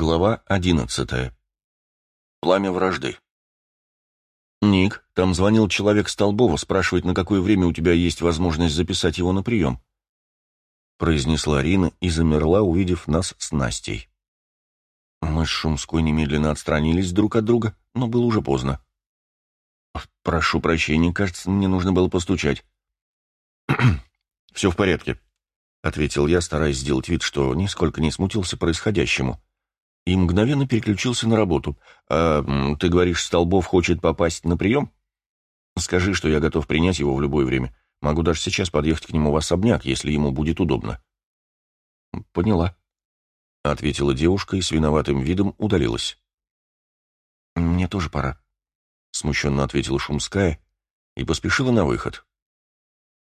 Глава одиннадцатая. Пламя вражды. «Ник, там звонил человек Столбова, спрашивает, на какое время у тебя есть возможность записать его на прием», произнесла Рина и замерла, увидев нас с Настей. Мы с Шумской немедленно отстранились друг от друга, но было уже поздно. «Прошу прощения, кажется, мне нужно было постучать». «Все в порядке», — ответил я, стараясь сделать вид, что нисколько не смутился происходящему и мгновенно переключился на работу. «А ты говоришь, Столбов хочет попасть на прием? Скажи, что я готов принять его в любое время. Могу даже сейчас подъехать к нему в особняк, если ему будет удобно». «Поняла», — ответила девушка и с виноватым видом удалилась. «Мне тоже пора», — смущенно ответила Шумская и поспешила на выход.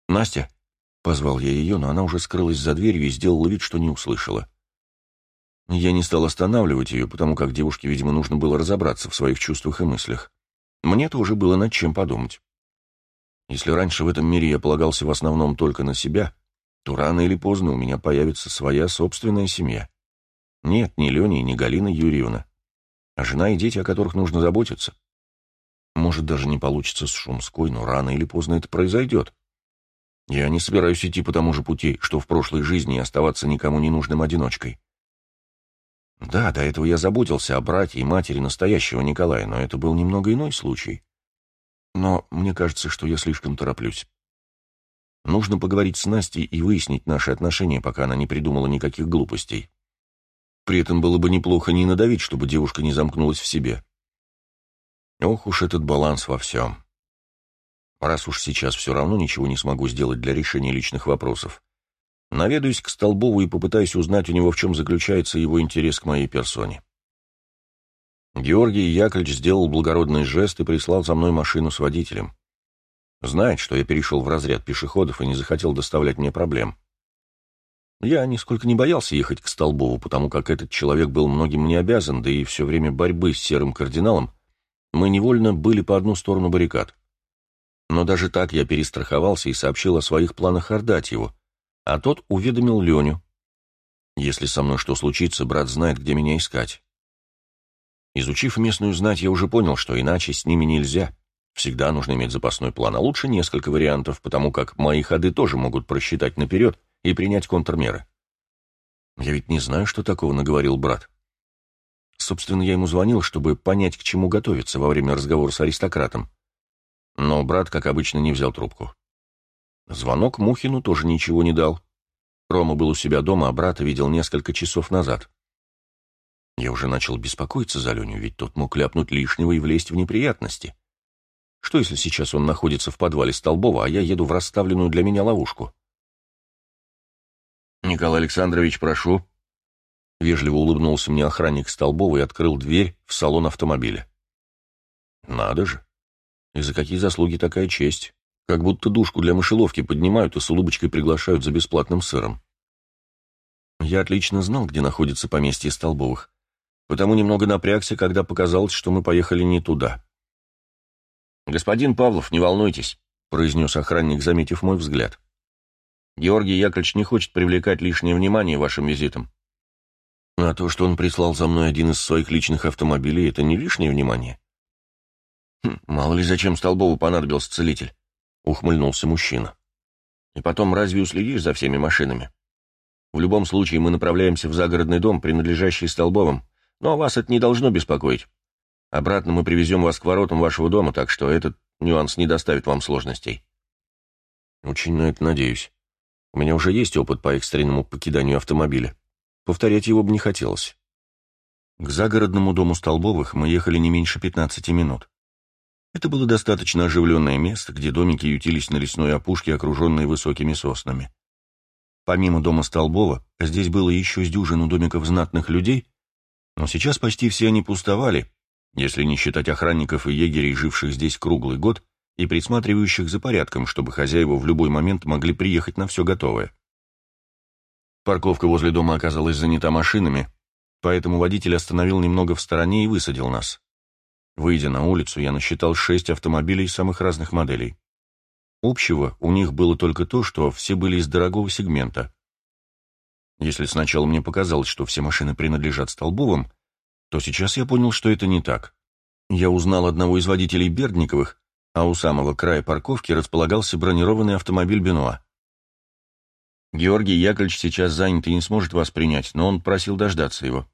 «Настя», — позвал я ее, но она уже скрылась за дверью и сделала вид, что не услышала. Я не стал останавливать ее, потому как девушке, видимо, нужно было разобраться в своих чувствах и мыслях. Мне-то уже было над чем подумать. Если раньше в этом мире я полагался в основном только на себя, то рано или поздно у меня появится своя собственная семья. Нет, ни Леня, ни Галина Юрьевна. А жена и дети, о которых нужно заботиться. Может, даже не получится с Шумской, но рано или поздно это произойдет. Я не собираюсь идти по тому же пути, что в прошлой жизни и оставаться никому не нужным одиночкой. Да, до этого я заботился о брате и матери настоящего Николая, но это был немного иной случай. Но мне кажется, что я слишком тороплюсь. Нужно поговорить с Настей и выяснить наши отношения, пока она не придумала никаких глупостей. При этом было бы неплохо не надавить, чтобы девушка не замкнулась в себе. Ох уж этот баланс во всем. Раз уж сейчас все равно ничего не смогу сделать для решения личных вопросов, Наведаюсь к Столбову и попытаюсь узнать у него, в чем заключается его интерес к моей персоне. Георгий Яковлевич сделал благородный жест и прислал за мной машину с водителем. Знает, что я перешел в разряд пешеходов и не захотел доставлять мне проблем. Я нисколько не боялся ехать к Столбову, потому как этот человек был многим мне обязан, да и все время борьбы с серым кардиналом мы невольно были по одну сторону баррикад. Но даже так я перестраховался и сообщил о своих планах Ордатьеву, а тот уведомил Леню. Если со мной что случится, брат знает, где меня искать. Изучив местную знать, я уже понял, что иначе с ними нельзя. Всегда нужно иметь запасной план, а лучше несколько вариантов, потому как мои ходы тоже могут просчитать наперед и принять контрмеры. Я ведь не знаю, что такого наговорил брат. Собственно, я ему звонил, чтобы понять, к чему готовиться во время разговора с аристократом. Но брат, как обычно, не взял трубку. Звонок Мухину тоже ничего не дал. Рома был у себя дома, а брата видел несколько часов назад. Я уже начал беспокоиться за Леню, ведь тот мог ляпнуть лишнего и влезть в неприятности. Что, если сейчас он находится в подвале Столбова, а я еду в расставленную для меня ловушку? «Николай Александрович, прошу». Вежливо улыбнулся мне охранник Столбова и открыл дверь в салон автомобиля. «Надо же! И за какие заслуги такая честь?» Как будто душку для мышеловки поднимают и с улыбочкой приглашают за бесплатным сыром. Я отлично знал, где находится поместье Столбовых, потому немного напрягся, когда показалось, что мы поехали не туда. «Господин Павлов, не волнуйтесь», — произнес охранник, заметив мой взгляд. «Георгий Яковлевич не хочет привлекать лишнее внимание вашим визитом». «А то, что он прислал за мной один из своих личных автомобилей, это не лишнее внимание?» хм, «Мало ли зачем Столбову понадобился целитель». — ухмыльнулся мужчина. «И потом, разве уследишь за всеми машинами? В любом случае, мы направляемся в загородный дом, принадлежащий Столбовым, но вас это не должно беспокоить. Обратно мы привезем вас к воротам вашего дома, так что этот нюанс не доставит вам сложностей». «Очень на это надеюсь. У меня уже есть опыт по экстренному покиданию автомобиля. Повторять его бы не хотелось». К загородному дому Столбовых мы ехали не меньше пятнадцати минут. Это было достаточно оживленное место, где домики ютились на лесной опушке, окруженной высокими соснами. Помимо дома Столбова, здесь было еще с дюжину домиков знатных людей, но сейчас почти все они пустовали, если не считать охранников и егерей, живших здесь круглый год и присматривающих за порядком, чтобы хозяева в любой момент могли приехать на все готовое. Парковка возле дома оказалась занята машинами, поэтому водитель остановил немного в стороне и высадил нас. Выйдя на улицу, я насчитал шесть автомобилей самых разных моделей. Общего у них было только то, что все были из дорогого сегмента. Если сначала мне показалось, что все машины принадлежат Столбовым, то сейчас я понял, что это не так. Я узнал одного из водителей Бердниковых, а у самого края парковки располагался бронированный автомобиль Бенуа. «Георгий Яковлевич сейчас занят и не сможет вас принять, но он просил дождаться его»,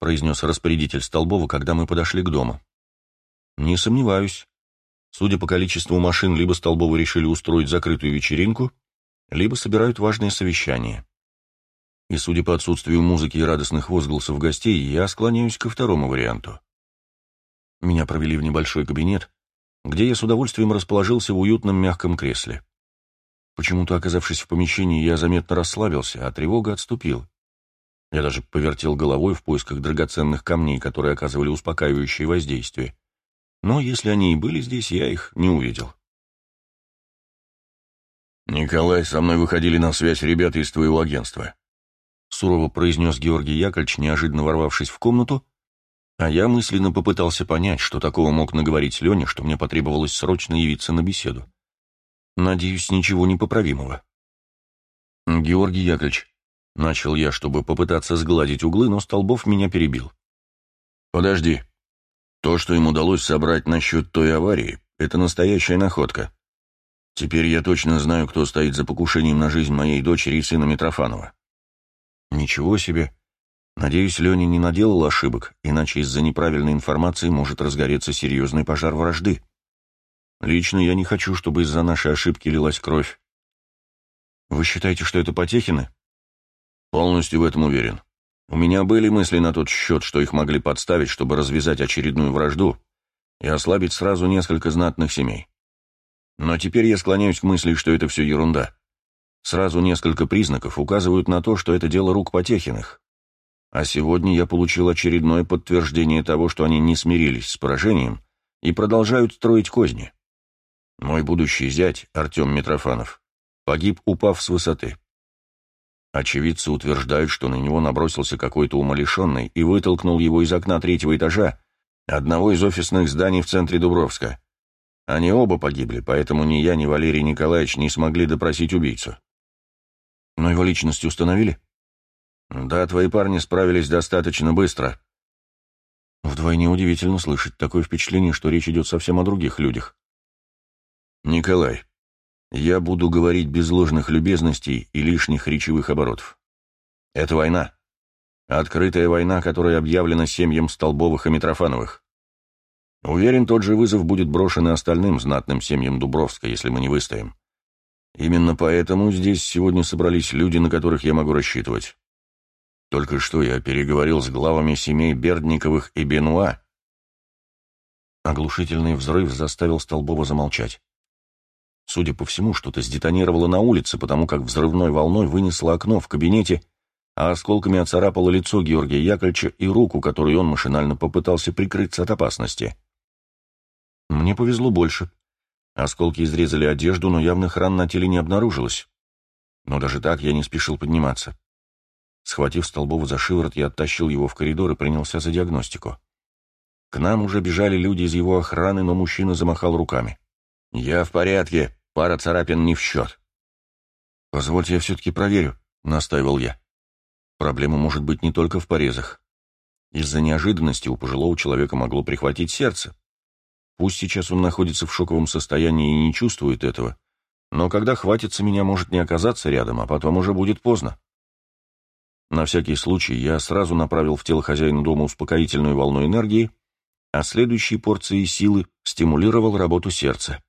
произнес распорядитель Столбова, когда мы подошли к дому. «Не сомневаюсь. Судя по количеству машин, либо Столбовы решили устроить закрытую вечеринку, либо собирают важное совещание. И судя по отсутствию музыки и радостных возгласов гостей, я склоняюсь ко второму варианту. Меня провели в небольшой кабинет, где я с удовольствием расположился в уютном мягком кресле. Почему-то, оказавшись в помещении, я заметно расслабился, а тревога отступила. Я даже повертел головой в поисках драгоценных камней, которые оказывали успокаивающее воздействие. Но если они и были здесь, я их не увидел. «Николай, со мной выходили на связь ребята из твоего агентства», — сурово произнес Георгий Яковлевич, неожиданно ворвавшись в комнату а я мысленно попытался понять, что такого мог наговорить Леня, что мне потребовалось срочно явиться на беседу. Надеюсь, ничего непоправимого. «Георгий Яковлевич», — начал я, чтобы попытаться сгладить углы, но Столбов меня перебил. «Подожди. То, что им удалось собрать насчет той аварии, это настоящая находка. Теперь я точно знаю, кто стоит за покушением на жизнь моей дочери и сына Митрофанова». «Ничего себе. Надеюсь, Леня не наделал ошибок, иначе из-за неправильной информации может разгореться серьезный пожар вражды. Лично я не хочу, чтобы из-за нашей ошибки лилась кровь. Вы считаете, что это Потехины? Полностью в этом уверен. У меня были мысли на тот счет, что их могли подставить, чтобы развязать очередную вражду и ослабить сразу несколько знатных семей. Но теперь я склоняюсь к мысли, что это все ерунда. Сразу несколько признаков указывают на то, что это дело рук Потехиных. А сегодня я получил очередное подтверждение того, что они не смирились с поражением и продолжают строить козни. Мой будущий зять, Артем Митрофанов, погиб, упав с высоты. Очевидцы утверждают, что на него набросился какой-то умалишенный и вытолкнул его из окна третьего этажа одного из офисных зданий в центре Дубровска. Они оба погибли, поэтому ни я, ни Валерий Николаевич не смогли допросить убийцу. Но его личность установили? «Да, твои парни справились достаточно быстро». Вдвойне удивительно слышать такое впечатление, что речь идет совсем о других людях. «Николай, я буду говорить без ложных любезностей и лишних речевых оборотов. Это война. Открытая война, которая объявлена семьям Столбовых и Митрофановых. Уверен, тот же вызов будет брошен и остальным знатным семьям Дубровска, если мы не выстоим. Именно поэтому здесь сегодня собрались люди, на которых я могу рассчитывать. Только что я переговорил с главами семей Бердниковых и Бенуа. Оглушительный взрыв заставил Столбова замолчать. Судя по всему, что-то сдетонировало на улице, потому как взрывной волной вынесло окно в кабинете, а осколками оцарапало лицо Георгия Яковлевича и руку, которой он машинально попытался прикрыться от опасности. Мне повезло больше. Осколки изрезали одежду, но явных ран на теле не обнаружилось. Но даже так я не спешил подниматься. Схватив Столбова за шиворот, я оттащил его в коридор и принялся за диагностику. К нам уже бежали люди из его охраны, но мужчина замахал руками. «Я в порядке, пара царапин не в счет». «Позвольте, я все-таки проверю», — настаивал я. «Проблема может быть не только в порезах. Из-за неожиданности у пожилого человека могло прихватить сердце. Пусть сейчас он находится в шоковом состоянии и не чувствует этого, но когда хватится, меня может не оказаться рядом, а потом уже будет поздно». На всякий случай я сразу направил в тело хозяина дома успокоительную волну энергии, а следующей порцией силы стимулировал работу сердца.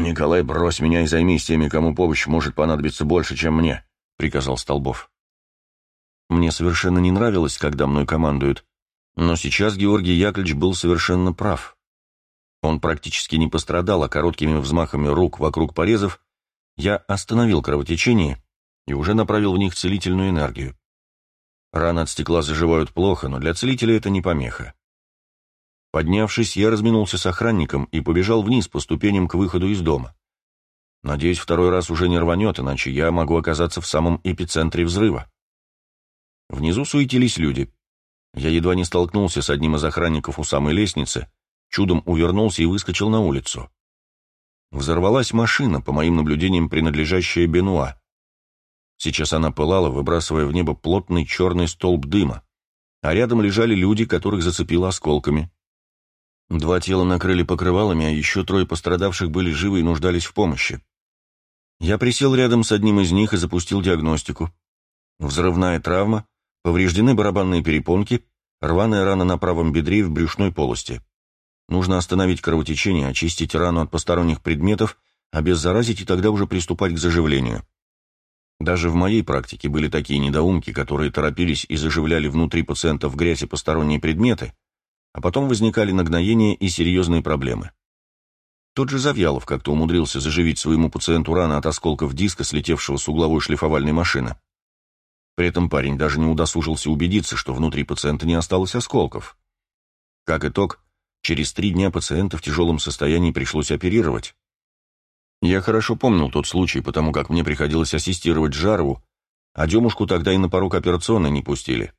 «Николай, брось меня и займись теми, кому помощь может понадобиться больше, чем мне», — приказал Столбов. Мне совершенно не нравилось, когда мной командуют, но сейчас Георгий Яковлевич был совершенно прав. Он практически не пострадал, а короткими взмахами рук вокруг порезов я остановил кровотечение и уже направил в них целительную энергию. Раны от стекла заживают плохо, но для целителя это не помеха. Поднявшись, я разминулся с охранником и побежал вниз по ступеням к выходу из дома. Надеюсь, второй раз уже не рванет, иначе я могу оказаться в самом эпицентре взрыва. Внизу суетились люди. Я едва не столкнулся с одним из охранников у самой лестницы, чудом увернулся и выскочил на улицу. Взорвалась машина, по моим наблюдениям, принадлежащая Бенуа. Сейчас она пылала, выбрасывая в небо плотный черный столб дыма. а рядом лежали люди, которых зацепило осколками. Два тела накрыли покрывалами, а еще трое пострадавших были живы и нуждались в помощи. Я присел рядом с одним из них и запустил диагностику. Взрывная травма, повреждены барабанные перепонки, рваная рана на правом бедре и в брюшной полости. Нужно остановить кровотечение, очистить рану от посторонних предметов, обеззаразить и тогда уже приступать к заживлению. Даже в моей практике были такие недоумки, которые торопились и заживляли внутри пациента в грязь и посторонние предметы, а потом возникали нагноения и серьезные проблемы. Тот же Завьялов как-то умудрился заживить своему пациенту раны от осколков диска, слетевшего с угловой шлифовальной машины. При этом парень даже не удосужился убедиться, что внутри пациента не осталось осколков. Как итог, через три дня пациента в тяжелом состоянии пришлось оперировать. Я хорошо помнил тот случай, потому как мне приходилось ассистировать Жарову, а Демушку тогда и на порог операционной не пустили.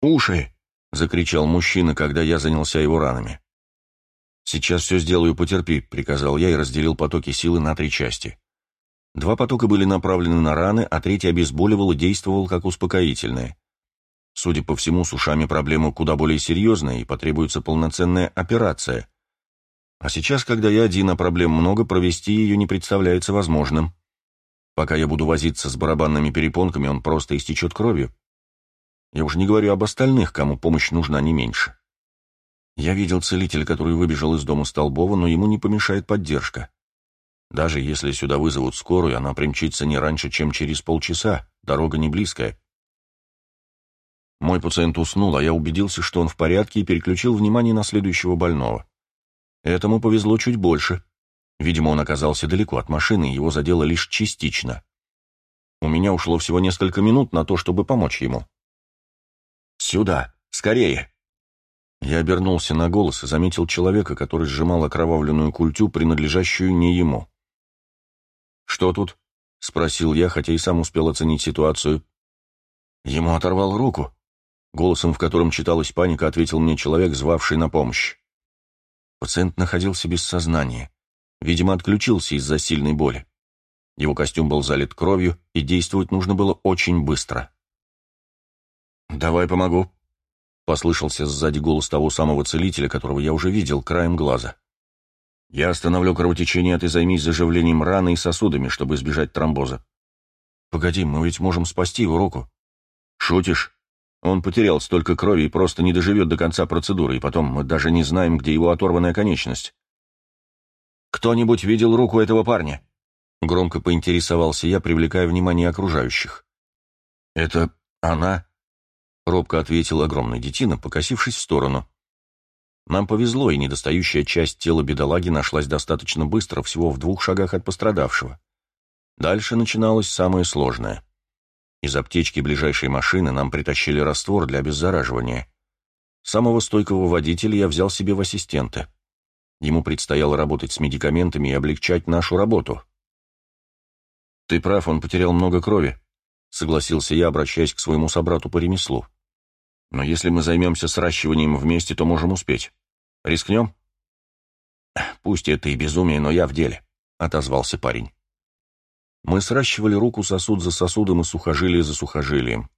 «Уши!» — закричал мужчина, когда я занялся его ранами. «Сейчас все сделаю, потерпи», — приказал я и разделил потоки силы на три части. Два потока были направлены на раны, а третий обезболивал и действовал как успокоительное. Судя по всему, с ушами проблема куда более серьезная и потребуется полноценная операция. А сейчас, когда я один, а проблем много, провести ее не представляется возможным. Пока я буду возиться с барабанными перепонками, он просто истечет кровью. Я уже не говорю об остальных, кому помощь нужна не меньше. Я видел целителя, который выбежал из дома Столбова, но ему не помешает поддержка. Даже если сюда вызовут скорую, она примчится не раньше, чем через полчаса, дорога не близкая. Мой пациент уснул, а я убедился, что он в порядке, и переключил внимание на следующего больного. Этому повезло чуть больше. Видимо, он оказался далеко от машины, и его задело лишь частично. У меня ушло всего несколько минут на то, чтобы помочь ему. «Сюда! Скорее!» Я обернулся на голос и заметил человека, который сжимал окровавленную культю, принадлежащую не ему. «Что тут?» — спросил я, хотя и сам успел оценить ситуацию. Ему оторвал руку. Голосом, в котором читалась паника, ответил мне человек, звавший на помощь. Пациент находился без сознания. Видимо, отключился из-за сильной боли. Его костюм был залит кровью, и действовать нужно было очень быстро. «Давай помогу», — послышался сзади голос того самого целителя, которого я уже видел краем глаза. «Я остановлю кровотечение, а ты займись заживлением раны и сосудами, чтобы избежать тромбоза». «Погоди, мы ведь можем спасти его руку». «Шутишь? Он потерял столько крови и просто не доживет до конца процедуры, и потом мы даже не знаем, где его оторванная конечность». «Кто-нибудь видел руку этого парня?» Громко поинтересовался я, привлекая внимание окружающих. «Это она?» Робко ответил огромный детина, покосившись в сторону. Нам повезло, и недостающая часть тела бедолаги нашлась достаточно быстро, всего в двух шагах от пострадавшего. Дальше начиналось самое сложное. Из аптечки ближайшей машины нам притащили раствор для обеззараживания. Самого стойкого водителя я взял себе в ассистенты. Ему предстояло работать с медикаментами и облегчать нашу работу. «Ты прав, он потерял много крови», — согласился я, обращаясь к своему собрату по ремеслу. Но если мы займемся сращиванием вместе, то можем успеть. Рискнем?» «Пусть это и безумие, но я в деле», — отозвался парень. Мы сращивали руку сосуд за сосудом и сухожилие за сухожилием.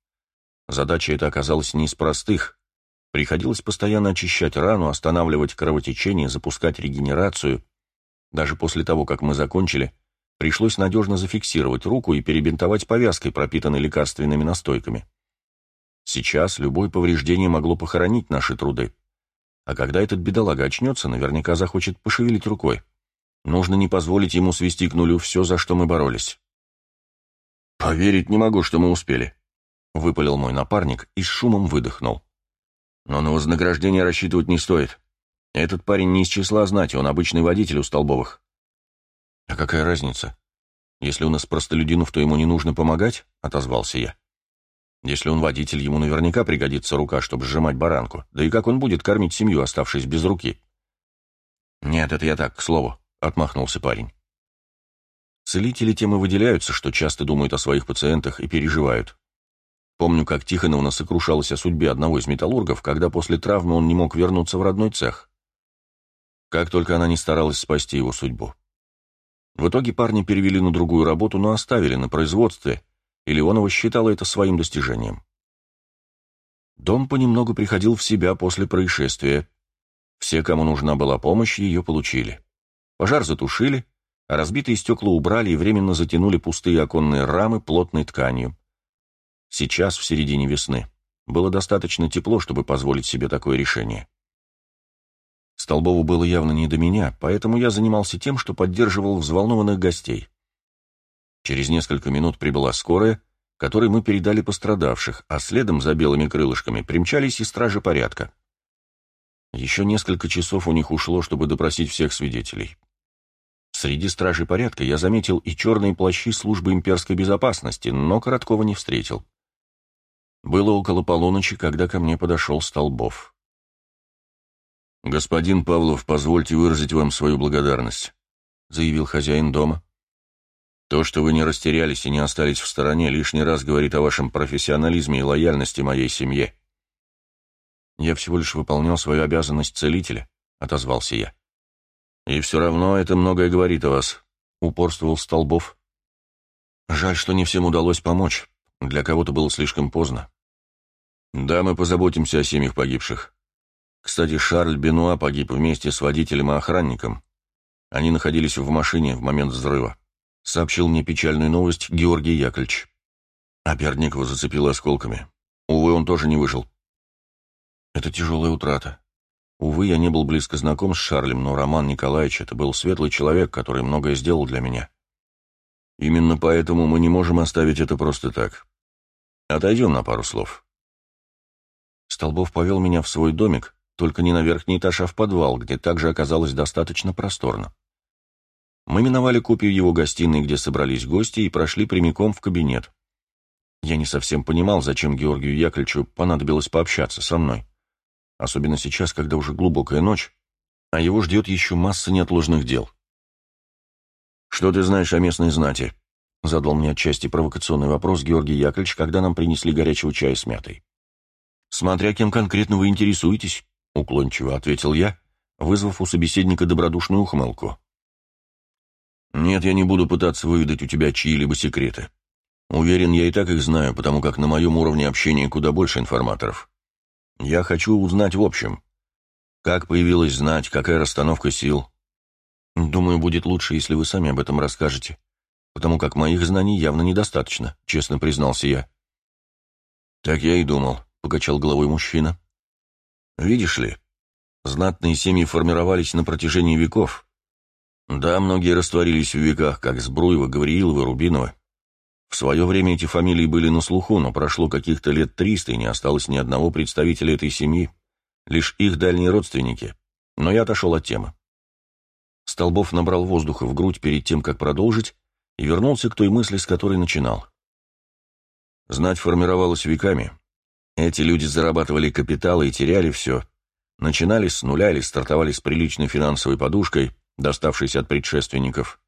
Задача эта оказалась не из простых. Приходилось постоянно очищать рану, останавливать кровотечение, запускать регенерацию. Даже после того, как мы закончили, пришлось надежно зафиксировать руку и перебинтовать повязкой, пропитанной лекарственными настойками. Сейчас любое повреждение могло похоронить наши труды. А когда этот бедолага очнется, наверняка захочет пошевелить рукой. Нужно не позволить ему свести к нулю все, за что мы боролись. «Поверить не могу, что мы успели», — выпалил мой напарник и с шумом выдохнул. «Но на вознаграждение рассчитывать не стоит. Этот парень не из числа знати, он обычный водитель у Столбовых». «А какая разница? Если у нас простолюдинов, то ему не нужно помогать?» — отозвался я. Если он водитель, ему наверняка пригодится рука, чтобы сжимать баранку. Да и как он будет кормить семью, оставшись без руки? «Нет, это я так, к слову», — отмахнулся парень. Целители тем и выделяются, что часто думают о своих пациентах и переживают. Помню, как Тихоновна сокрушалась о судьбе одного из металлургов, когда после травмы он не мог вернуться в родной цех. Как только она не старалась спасти его судьбу. В итоге парня перевели на другую работу, но оставили на производстве, и Леонова считала это своим достижением. Дом понемногу приходил в себя после происшествия. Все, кому нужна была помощь, ее получили. Пожар затушили, а разбитые стекла убрали и временно затянули пустые оконные рамы плотной тканью. Сейчас, в середине весны, было достаточно тепло, чтобы позволить себе такое решение. Столбову было явно не до меня, поэтому я занимался тем, что поддерживал взволнованных гостей. Через несколько минут прибыла скорая, которой мы передали пострадавших, а следом за белыми крылышками примчались и стражи порядка. Еще несколько часов у них ушло, чтобы допросить всех свидетелей. Среди стражей порядка я заметил и черные плащи службы имперской безопасности, но Короткова не встретил. Было около полуночи, когда ко мне подошел Столбов. «Господин Павлов, позвольте выразить вам свою благодарность», — заявил хозяин дома. «То, что вы не растерялись и не остались в стороне, лишний раз говорит о вашем профессионализме и лояльности моей семье». «Я всего лишь выполнял свою обязанность целителя», — отозвался я. «И все равно это многое говорит о вас», — упорствовал Столбов. «Жаль, что не всем удалось помочь. Для кого-то было слишком поздно». «Да, мы позаботимся о семьях погибших. Кстати, Шарль Бенуа погиб вместе с водителем и охранником. Они находились в машине в момент взрыва», — сообщил мне печальную новость Георгий Яковлевич. А Пердникова зацепило осколками. Увы, он тоже не выжил. «Это тяжелая утрата», Увы, я не был близко знаком с Шарлем, но Роман Николаевич — это был светлый человек, который многое сделал для меня. Именно поэтому мы не можем оставить это просто так. Отойдем на пару слов. Столбов повел меня в свой домик, только не на верхний этаж, а в подвал, где также оказалось достаточно просторно. Мы миновали копию его гостиной, где собрались гости, и прошли прямиком в кабинет. Я не совсем понимал, зачем Георгию Яковлевичу понадобилось пообщаться со мной особенно сейчас, когда уже глубокая ночь, а его ждет еще масса неотложных дел. «Что ты знаешь о местной знати?» — задал мне отчасти провокационный вопрос Георгий Яковлевич, когда нам принесли горячего чая с мятой. «Смотря кем конкретно вы интересуетесь», — уклончиво ответил я, вызвав у собеседника добродушную ухмылку. «Нет, я не буду пытаться выведать у тебя чьи-либо секреты. Уверен, я и так их знаю, потому как на моем уровне общения куда больше информаторов. Я хочу узнать в общем. Как появилась знать, какая расстановка сил? Думаю, будет лучше, если вы сами об этом расскажете, потому как моих знаний явно недостаточно, честно признался я. Так я и думал, покачал головой мужчина. Видишь ли, знатные семьи формировались на протяжении веков. Да, многие растворились в веках, как Сбруева, Гавриилова, Рубинова. В свое время эти фамилии были на слуху, но прошло каких-то лет триста, и не осталось ни одного представителя этой семьи, лишь их дальние родственники. Но я отошел от темы. Столбов набрал воздуха в грудь перед тем, как продолжить, и вернулся к той мысли, с которой начинал. Знать формировалась веками. Эти люди зарабатывали капитал и теряли все. Начинали с нуля или стартовали с приличной финансовой подушкой, доставшейся от предшественников.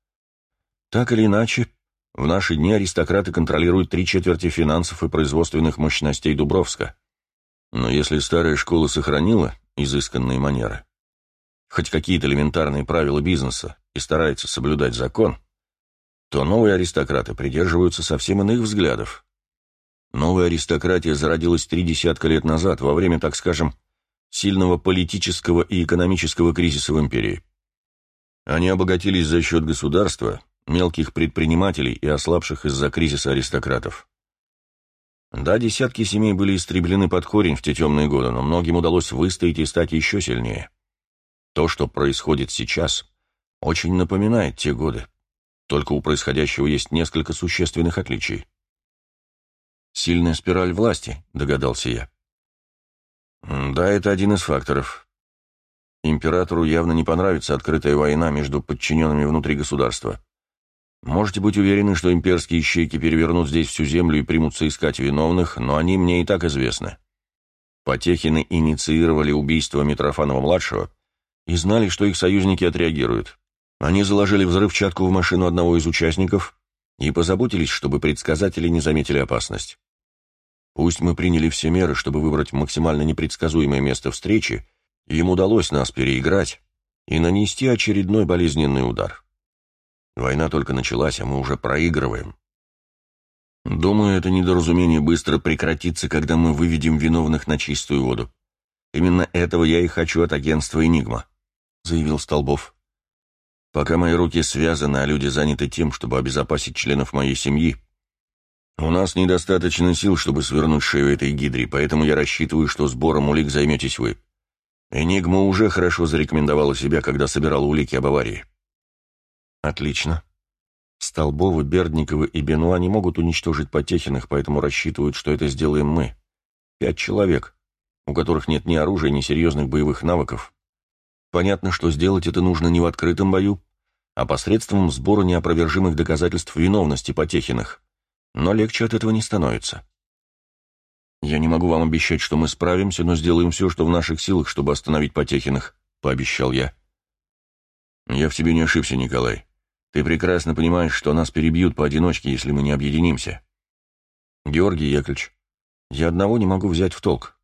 Так или иначе, в наши дни аристократы контролируют три четверти финансов и производственных мощностей Дубровска. Но если старая школа сохранила изысканные манеры, хоть какие-то элементарные правила бизнеса и старается соблюдать закон, то новые аристократы придерживаются совсем иных взглядов. Новая аристократия зародилась три десятка лет назад, во время, так скажем, сильного политического и экономического кризиса в империи. Они обогатились за счет государства, мелких предпринимателей и ослабших из-за кризиса аристократов. Да, десятки семей были истреблены под корень в те темные годы, но многим удалось выстоять и стать еще сильнее. То, что происходит сейчас, очень напоминает те годы, только у происходящего есть несколько существенных отличий. «Сильная спираль власти», — догадался я. Да, это один из факторов. Императору явно не понравится открытая война между подчиненными внутри государства. Можете быть уверены, что имперские ищейки перевернут здесь всю землю и примутся искать виновных, но они мне и так известны. Потехины инициировали убийство Митрофанова-младшего и знали, что их союзники отреагируют. Они заложили взрывчатку в машину одного из участников и позаботились, чтобы предсказатели не заметили опасность. Пусть мы приняли все меры, чтобы выбрать максимально непредсказуемое место встречи, им удалось нас переиграть и нанести очередной болезненный удар. Война только началась, а мы уже проигрываем. Думаю, это недоразумение быстро прекратится, когда мы выведем виновных на чистую воду. Именно этого я и хочу от агентства «Энигма», — заявил Столбов. Пока мои руки связаны, а люди заняты тем, чтобы обезопасить членов моей семьи, у нас недостаточно сил, чтобы свернуть шею этой гидре, поэтому я рассчитываю, что сбором улик займетесь вы. Энигма уже хорошо зарекомендовала себя, когда собирала улики об аварии. Отлично. Столбовы, Бердниковы и Бенуа не могут уничтожить Потехиных, поэтому рассчитывают, что это сделаем мы. Пять человек, у которых нет ни оружия, ни серьезных боевых навыков. Понятно, что сделать это нужно не в открытом бою, а посредством сбора неопровержимых доказательств виновности Потехиных. Но легче от этого не становится. «Я не могу вам обещать, что мы справимся, но сделаем все, что в наших силах, чтобы остановить Потехиных», — пообещал я. «Я в тебе не ошибся, Николай. Ты прекрасно понимаешь, что нас перебьют поодиночке, если мы не объединимся». «Георгий Яковлевич, я одного не могу взять в толк.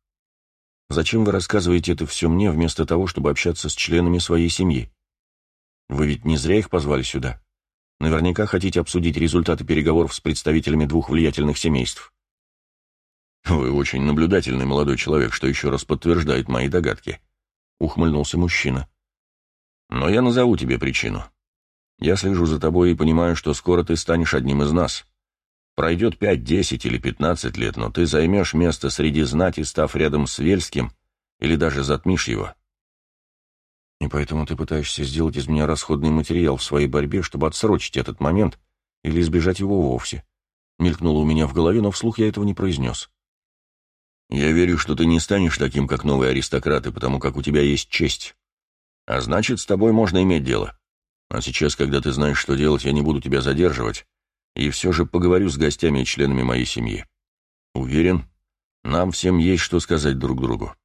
Зачем вы рассказываете это все мне, вместо того, чтобы общаться с членами своей семьи? Вы ведь не зря их позвали сюда. Наверняка хотите обсудить результаты переговоров с представителями двух влиятельных семейств». «Вы очень наблюдательный молодой человек, что еще раз подтверждает мои догадки», — ухмыльнулся мужчина. «Но я назову тебе причину. Я слежу за тобой и понимаю, что скоро ты станешь одним из нас. Пройдет пять, десять или пятнадцать лет, но ты займешь место среди знати, став рядом с Вельским, или даже затмишь его». «И поэтому ты пытаешься сделать из меня расходный материал в своей борьбе, чтобы отсрочить этот момент или избежать его вовсе?» Мелькнуло у меня в голове, но вслух я этого не произнес. Я верю, что ты не станешь таким, как новые аристократы, потому как у тебя есть честь. А значит, с тобой можно иметь дело. А сейчас, когда ты знаешь, что делать, я не буду тебя задерживать, и все же поговорю с гостями и членами моей семьи. Уверен, нам всем есть что сказать друг другу.